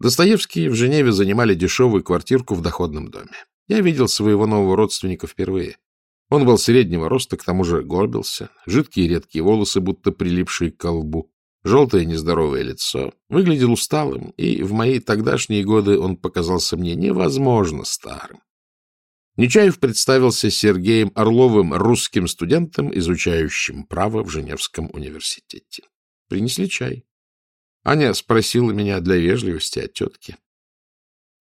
Достоевские в Женеве занимали дешевую квартирку в доходном доме. Я видел своего нового родственника впервые. Он был среднего роста, к тому же горбился, жидкие редкие волосы, будто прилипшие к колбу, желтое нездоровое лицо, выглядел усталым, и в мои тогдашние годы он показался мне невозможно старым. Нечаев представился Сергеем Орловым, русским студентом, изучающим право в Женевском университете. Принесли чай. Аня спросила меня для вежливости от тетки.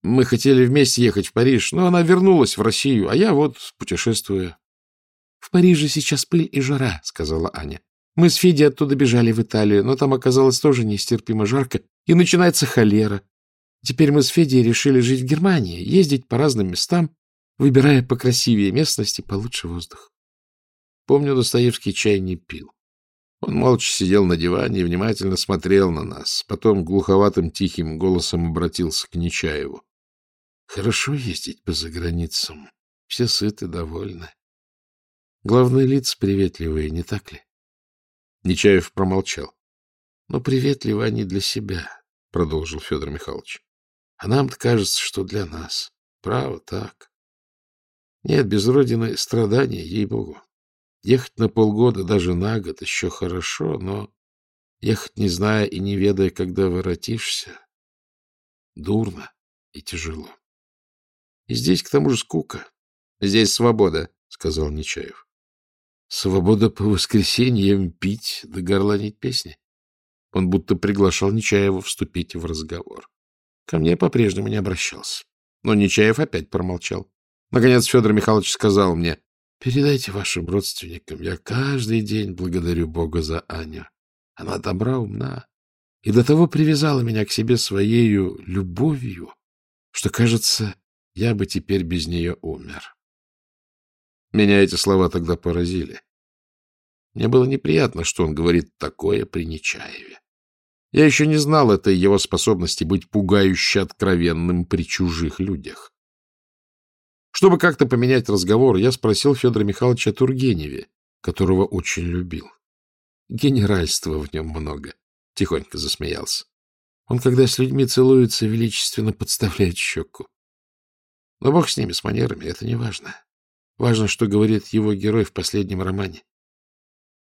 Мы хотели вместе ехать в Париж, но она вернулась в Россию, а я вот путешествую. — В Париже сейчас пыль и жара, — сказала Аня. Мы с Федей оттуда бежали в Италию, но там оказалось тоже нестерпимо жарко, и начинается холера. Теперь мы с Федей решили жить в Германии, ездить по разным местам, выбирая покрасивее местности, получше воздух. Помню, Достоевский чай не пил. Он молча сидел на диване и внимательно смотрел на нас. Потом глуховатым тихим голосом обратился к Нечаеву. — Хорошо ездить по заграницам. Все сыты, довольны. Главные лица приветливые, не так ли? Нечаев промолчал. — Но приветливы они для себя, — продолжил Федор Михайлович. — А нам-то кажется, что для нас. Право так. Нет, без родины страдания, ей-богу. Ехать на полгода, даже на год, еще хорошо, но ехать, не зная и не ведая, когда воротишься, дурно и тяжело. И здесь, к тому же, скука. — Здесь свобода, — сказал Нечаев. — Свобода по воскресеньям пить да горланить песни. Он будто приглашал Нечаева вступить в разговор. Ко мне по-прежнему не обращался. Но Нечаев опять промолчал. Наконец Федор Михайлович сказал мне, Передайте вашим родственникам, я каждый день благодарю Бога за Аню. Она добра, умна и до того привязала меня к себе своею любовью, что, кажется, я бы теперь без нее умер. Меня эти слова тогда поразили. Мне было неприятно, что он говорит такое при Нечаеве. Я еще не знал этой его способности быть пугающе откровенным при чужих людях. Чтобы как-то поменять разговор, я спросил Федора Михайловича о Тургеневе, которого очень любил. Генеральства в нем много. Тихонько засмеялся. Он, когда с людьми целуется, величественно подставляет щеку. Но бог с ними, с манерами, это не важно. Важно, что говорит его герой в последнем романе.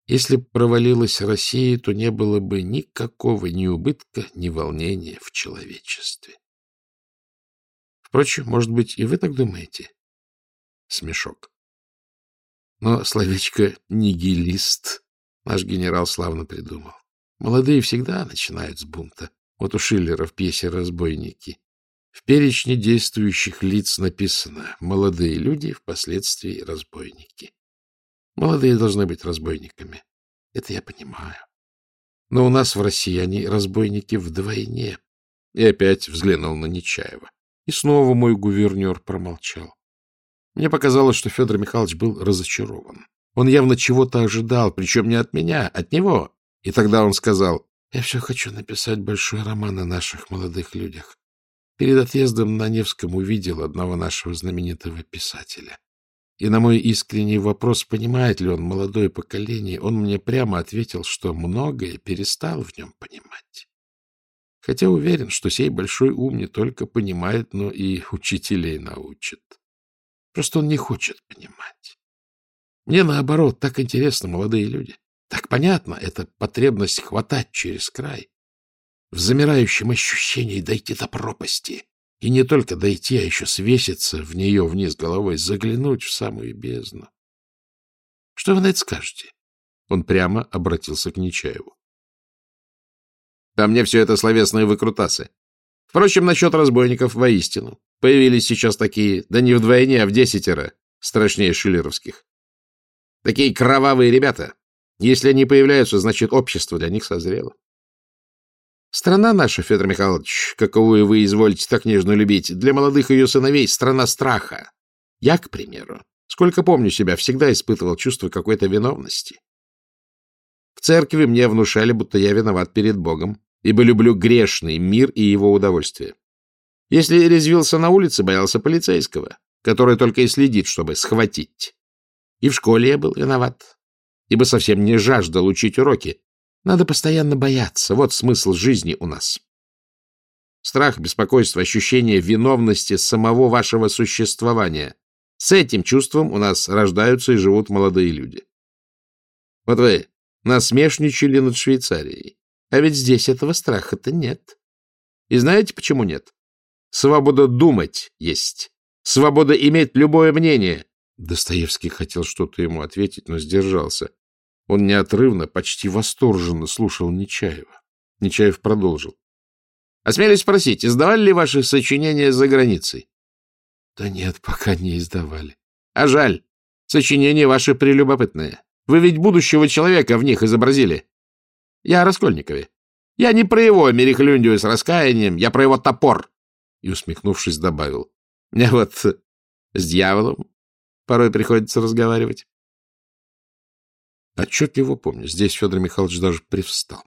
Если б провалилась Россия, то не было бы никакого ни убытка, ни волнения в человечестве. Впрочем, может быть, и вы так думаете? Смешок. Но словечко «нигилист» наш генерал славно придумал. Молодые всегда начинают с бунта. Вот у Шиллера в пьесе «Разбойники». В перечне действующих лиц написано «молодые люди, впоследствии разбойники». Молодые должны быть разбойниками. Это я понимаю. Но у нас в России они разбойники вдвойне. И опять взглянул на Нечаева. И снова мой гувернер промолчал. Мне показалось, что Федор Михайлович был разочарован. Он явно чего-то ожидал, причем не от меня, от него. И тогда он сказал, «Я все хочу написать большой роман о наших молодых людях. Перед отъездом на Невском увидел одного нашего знаменитого писателя. И на мой искренний вопрос, понимает ли он молодое поколение, он мне прямо ответил, что многое перестал в нем понимать. Хотя уверен, что сей большой ум не только понимает, но и учителей научит. Просто он не хочет понимать. Мне, наоборот, так интересно, молодые люди. Так понятно, это потребность хватать через край. В замирающем ощущении дойти до пропасти. И не только дойти, а еще свеситься в нее вниз головой, заглянуть в самую бездну. Что вы на это скажете? Он прямо обратился к Нечаеву. А мне все это словесные выкрутасы. Впрочем, насчет разбойников воистину. Появились сейчас такие, да не вдвойне, а в десятеро, страшнее шиллеровских. Такие кровавые ребята. Если они появляются, значит, общество для них созрело. Страна наша, Федор Михайлович, каковую вы изволите так нежно любить, для молодых ее сыновей — страна страха. Я, к примеру, сколько помню себя, всегда испытывал чувство какой-то виновности. В церкви мне внушали, будто я виноват перед Богом, ибо люблю грешный мир и его удовольствие. Если резвился на улице, боялся полицейского, который только и следит, чтобы схватить. И в школе я был виноват, ибо совсем не жаждал учить уроки. Надо постоянно бояться, вот смысл жизни у нас. Страх, беспокойство, ощущение виновности самого вашего существования. С этим чувством у нас рождаются и живут молодые люди. Вот вы насмешничали над Швейцарией. А ведь здесь этого страха-то нет. И знаете, почему нет? Свобода думать есть. Свобода иметь любое мнение. Достоевский хотел что-то ему ответить, но сдержался. Он неотрывно, почти восторженно слушал Нечаева. Нечаев продолжил. — Осмелюсь спросить, издавали ли ваши сочинения за границей? — Да нет, пока не издавали. — А жаль. Сочинения ваши прелюбопытные. Вы ведь будущего человека в них изобразили. Я о Раскольникове. Я не про его мерехлюндию с раскаянием, я про его топор. И, усмехнувшись, добавил. Мне вот с дьяволом порой приходится разговаривать. Отчетливо помню, здесь Федор Михайлович даже привстал.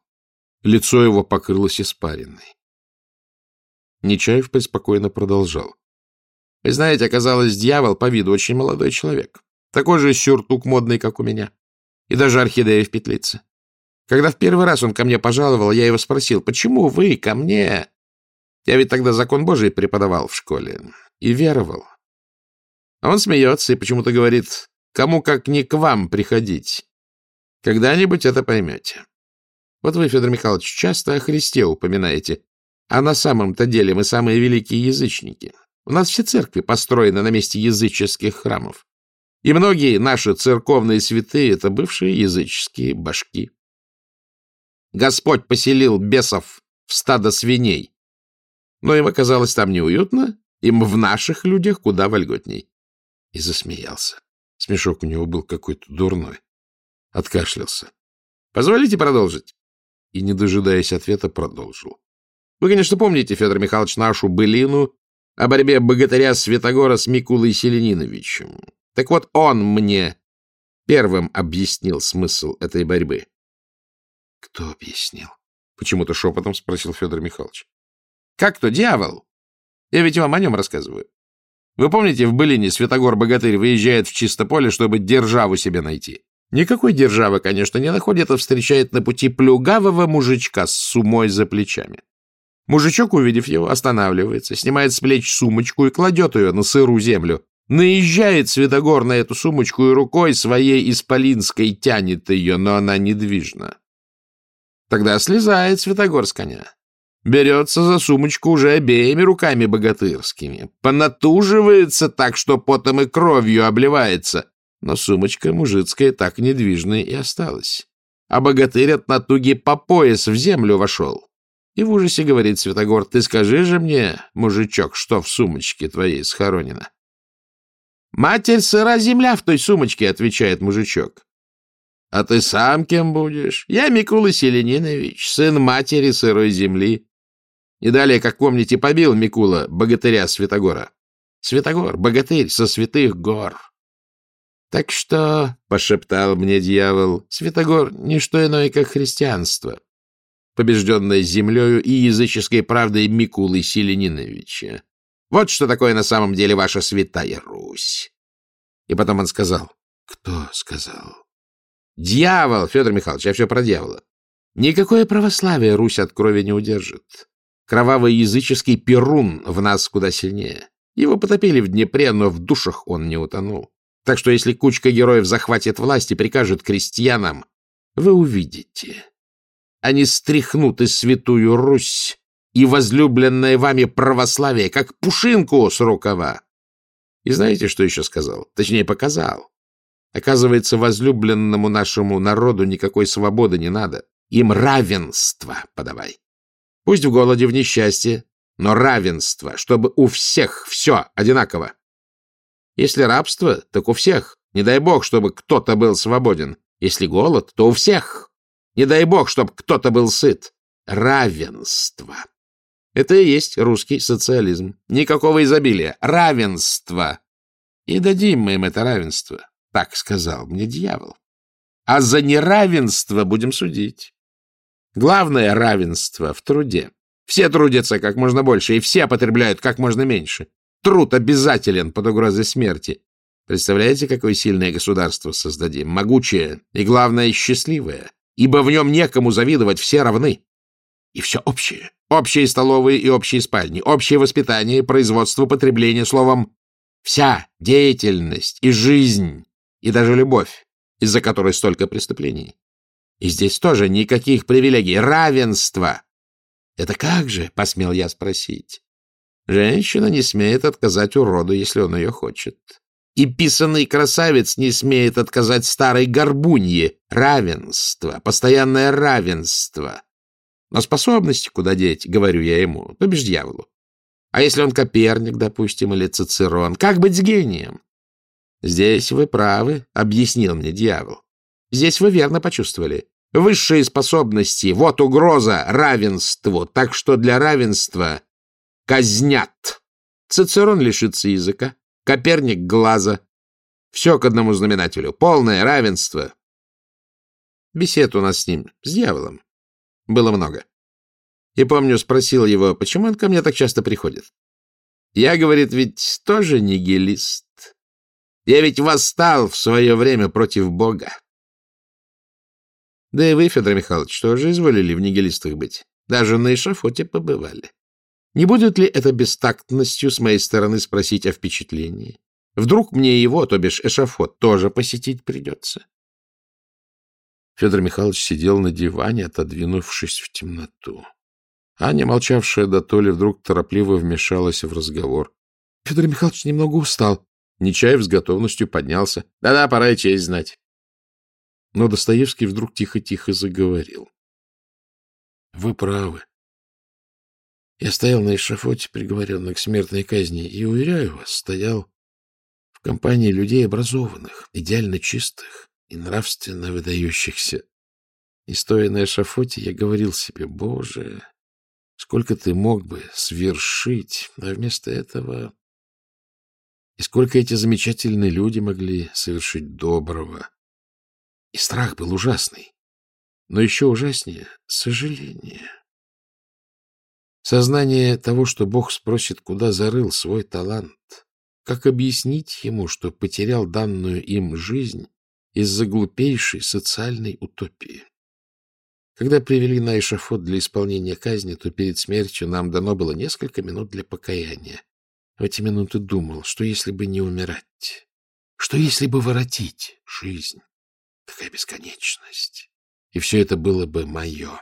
Лицо его покрылось испариной. Нечаев преспокойно продолжал. Вы знаете, оказалось, дьявол по виду очень молодой человек. Такой же сюртук модный, как у меня. И даже орхидея в петлице. Когда в первый раз он ко мне пожаловал, я его спросил, почему вы ко мне? Я ведь тогда закон Божий преподавал в школе и веровал. А он смеется и почему-то говорит, кому как не к вам приходить. Когда-нибудь это поймете. Вот вы, Федор Михайлович, часто о Христе упоминаете, а на самом-то деле мы самые великие язычники. У нас все церкви построены на месте языческих храмов. И многие наши церковные святые — это бывшие языческие башки. Господь поселил бесов в стадо свиней. Но им оказалось там неуютно, им в наших людях куда вольготней. И засмеялся. Смешок у него был какой-то дурной. Откашлялся. — Позволите продолжить? И, не дожидаясь ответа, продолжил. Вы, конечно, помните, Федор Михайлович, нашу былину о борьбе богатыря Святогора с Микулой Селениновичем. Так вот, он мне первым объяснил смысл этой борьбы. — Кто объяснил? — почему-то шепотом спросил Федор Михайлович. — Как кто? Дьявол. Я ведь вам о нем рассказываю. Вы помните, в былине Святогор-богатырь выезжает в чисто поле, чтобы державу себе найти? Никакой державы, конечно, не находит, а встречает на пути плюгавого мужичка с сумой за плечами. Мужичок, увидев его, останавливается, снимает с плеч сумочку и кладет ее на сырую землю. Наезжает Святогор на эту сумочку и рукой своей исполинской тянет ее, но она недвижна. Тогда слезает Святогор с коня. Берется за сумочку уже обеими руками богатырскими. Понатуживается так, что потом и кровью обливается. Но сумочка мужицкая так недвижная и осталась. А богатырь от натуги по пояс в землю вошел. И в ужасе говорит Святогор, ты скажи же мне, мужичок, что в сумочке твоей схоронено. «Матерь сыра земля в той сумочке», — отвечает мужичок. «А ты сам кем будешь?» «Я Микула Селенинович, сын матери сырой земли». И далее, как помните, побил Микула богатыря Святогора. Святогор — богатырь со святых гор. «Так что», — пошептал мне дьявол, — «Святогор — не что иное, как христианство, побежденное землею и языческой правдой Микулы Селениновича. Вот что такое на самом деле ваша святая Русь. И потом он сказал. Кто сказал? Дьявол, Федор Михайлович, я все про дьявола. Никакое православие Русь от крови не удержит. Кровавый языческий перун в нас куда сильнее. Его потопили в Днепре, но в душах он не утонул. Так что если кучка героев захватит власть и прикажет крестьянам, вы увидите. Они стряхнут из святую Русь и возлюбленное вами православие, как пушинку с рукава. И знаете, что еще сказал? Точнее, показал. Оказывается, возлюбленному нашему народу никакой свободы не надо. Им равенство подавай. Пусть в голоде, в несчастье, но равенство, чтобы у всех все одинаково. Если рабство, так у всех. Не дай бог, чтобы кто-то был свободен. Если голод, то у всех. Не дай бог, чтобы кто-то был сыт. Равенство. Это и есть русский социализм. Никакого изобилия. Равенство. И дадим мы им это равенство. Так сказал мне дьявол. А за неравенство будем судить. Главное равенство в труде. Все трудятся как можно больше, и все потребляют как можно меньше. Труд обязателен под угрозой смерти. Представляете, какое сильное государство создадим? Могучее и, главное, счастливое. Ибо в нем некому завидовать, все равны. И все общее общие столовые и общие спальни, общее воспитание, производство, потребление, словом, вся деятельность и жизнь, и даже любовь, из-за которой столько преступлений. И здесь тоже никаких привилегий, равенство. Это как же, посмел я спросить. Женщина не смеет отказать уроду, если он ее хочет. И писанный красавец не смеет отказать старой горбунье. Равенство, постоянное равенство. Но способности куда деть, говорю я ему, то бишь дьяволу. А если он Коперник, допустим, или Цицерон, как быть с гением? Здесь вы правы, объяснил мне дьявол. Здесь вы верно почувствовали. Высшие способности — вот угроза равенству, так что для равенства казнят. Цицерон лишится языка, Коперник — глаза. Все к одному знаменателю. Полное равенство. Бесед у нас с ним, с дьяволом, было много. И помню, спросил его, почему он ко мне так часто приходит. Я, говорит, ведь тоже нигилист. Я ведь восстал в свое время против Бога. Да и вы, Федор Михайлович, тоже изволили в нигилистах быть. Даже на эшафоте побывали. Не будет ли это бестактностью с моей стороны спросить о впечатлении? Вдруг мне его, то бишь эшафот, тоже посетить придется? Федор Михайлович сидел на диване, отодвинувшись в темноту. Аня, молчавшая до толи, вдруг торопливо вмешалась в разговор. — Федор Михайлович немного устал. Нечаев с готовностью поднялся. Да — Да-да, пора и честь знать. Но Достоевский вдруг тихо-тихо заговорил. — Вы правы. Я стоял на эшафоте, приговоренных к смертной казни, и, уверяю вас, стоял в компании людей образованных, идеально чистых и нравственно выдающихся. И, стоя на эшафоте, я говорил себе, Боже, сколько ты мог бы свершить, а вместо этого... И сколько эти замечательные люди могли совершить доброго. И страх был ужасный. Но еще ужаснее — сожаление. Сознание того, что Бог спросит, куда зарыл свой талант, как объяснить ему, что потерял данную им жизнь из-за глупейшей социальной утопии. Когда привели на эшафот для исполнения казни, то перед смертью нам дано было несколько минут для покаяния. В эти минуты думал, что если бы не умирать, что если бы воротить жизнь, такая бесконечность, и все это было бы мое.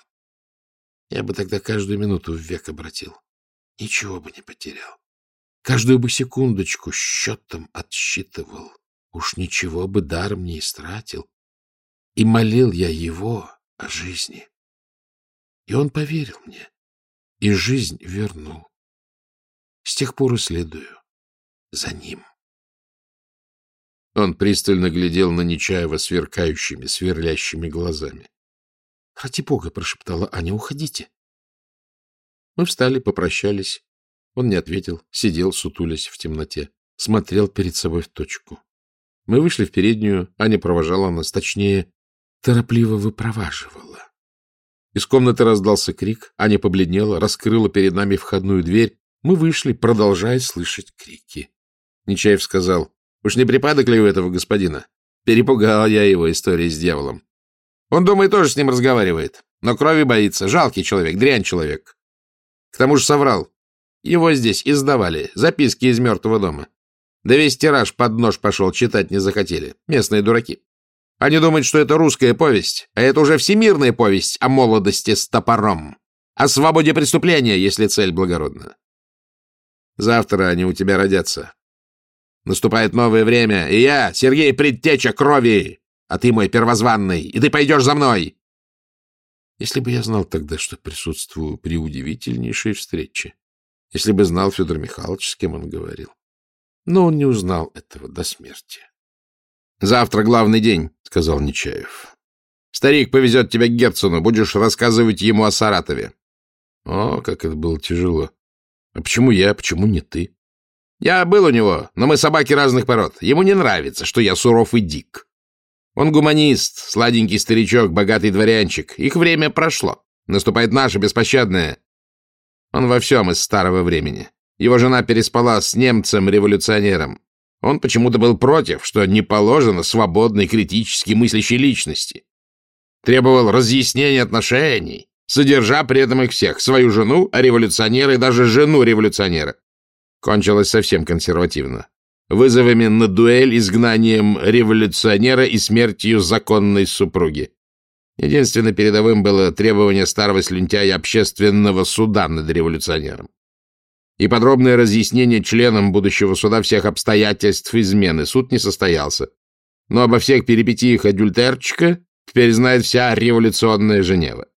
Я бы тогда каждую минуту в век обратил. Ничего бы не потерял. Каждую бы секундочку счетом отсчитывал. Уж ничего бы даром не истратил. И молил я его о жизни. И он поверил мне. И жизнь вернул. С тех пор и следую за ним. Он пристально глядел на Нечаева сверкающими, сверлящими глазами. — Ради бога, — прошептала Аня, — уходите. Мы встали, попрощались. Он не ответил, сидел, сутулясь в темноте, смотрел перед собой в точку. Мы вышли в переднюю, Аня провожала нас, точнее, торопливо выпроваживала. Из комнаты раздался крик, Аня побледнела, раскрыла перед нами входную дверь. Мы вышли, продолжая слышать крики. Нечаев сказал, — Уж не припадок ли у этого господина? Перепугал я его историей с дьяволом. Он, думает, тоже с ним разговаривает. Но крови боится. Жалкий человек, дрянь человек. К тому же соврал. Его здесь издавали. Записки из мертвого дома. Да весь тираж под нож пошел, читать не захотели. Местные дураки. Они думают, что это русская повесть, а это уже всемирная повесть о молодости с топором. О свободе преступления, если цель благородна. Завтра они у тебя родятся. Наступает новое время, и я, Сергей Предтеча крови, а ты мой первозванный, и ты пойдешь за мной. Если бы я знал тогда, что присутствую при удивительнейшей встрече, если бы знал Федор Михайлович, с кем он говорил. Но он не узнал этого до смерти. — Завтра главный день, — сказал Нечаев. — Старик повезет тебя к Герцену, будешь рассказывать ему о Саратове. О, как это было тяжело. А почему я, почему не ты? Я был у него, но мы собаки разных пород. Ему не нравится, что я суров и дик. Он гуманист, сладенький старичок, богатый дворянчик. Их время прошло. Наступает наше беспощадное. Он во всем из старого времени. Его жена переспала с немцем-революционером. Он почему-то был против, что не положено свободной критически мыслящей личности. Требовал разъяснения отношений, содержа при этом их всех, свою жену, революционера и даже жену революционера. Кончилось совсем консервативно. Вызовами на дуэль, изгнанием революционера и смертью законной супруги. Единственным передовым было требование старого слюнтяя общественного суда над революционером. И подробное разъяснение членам будущего суда всех обстоятельств измены. Суд не состоялся. Но обо всех перипетиях адюльтерчика теперь знает вся революционная Женева.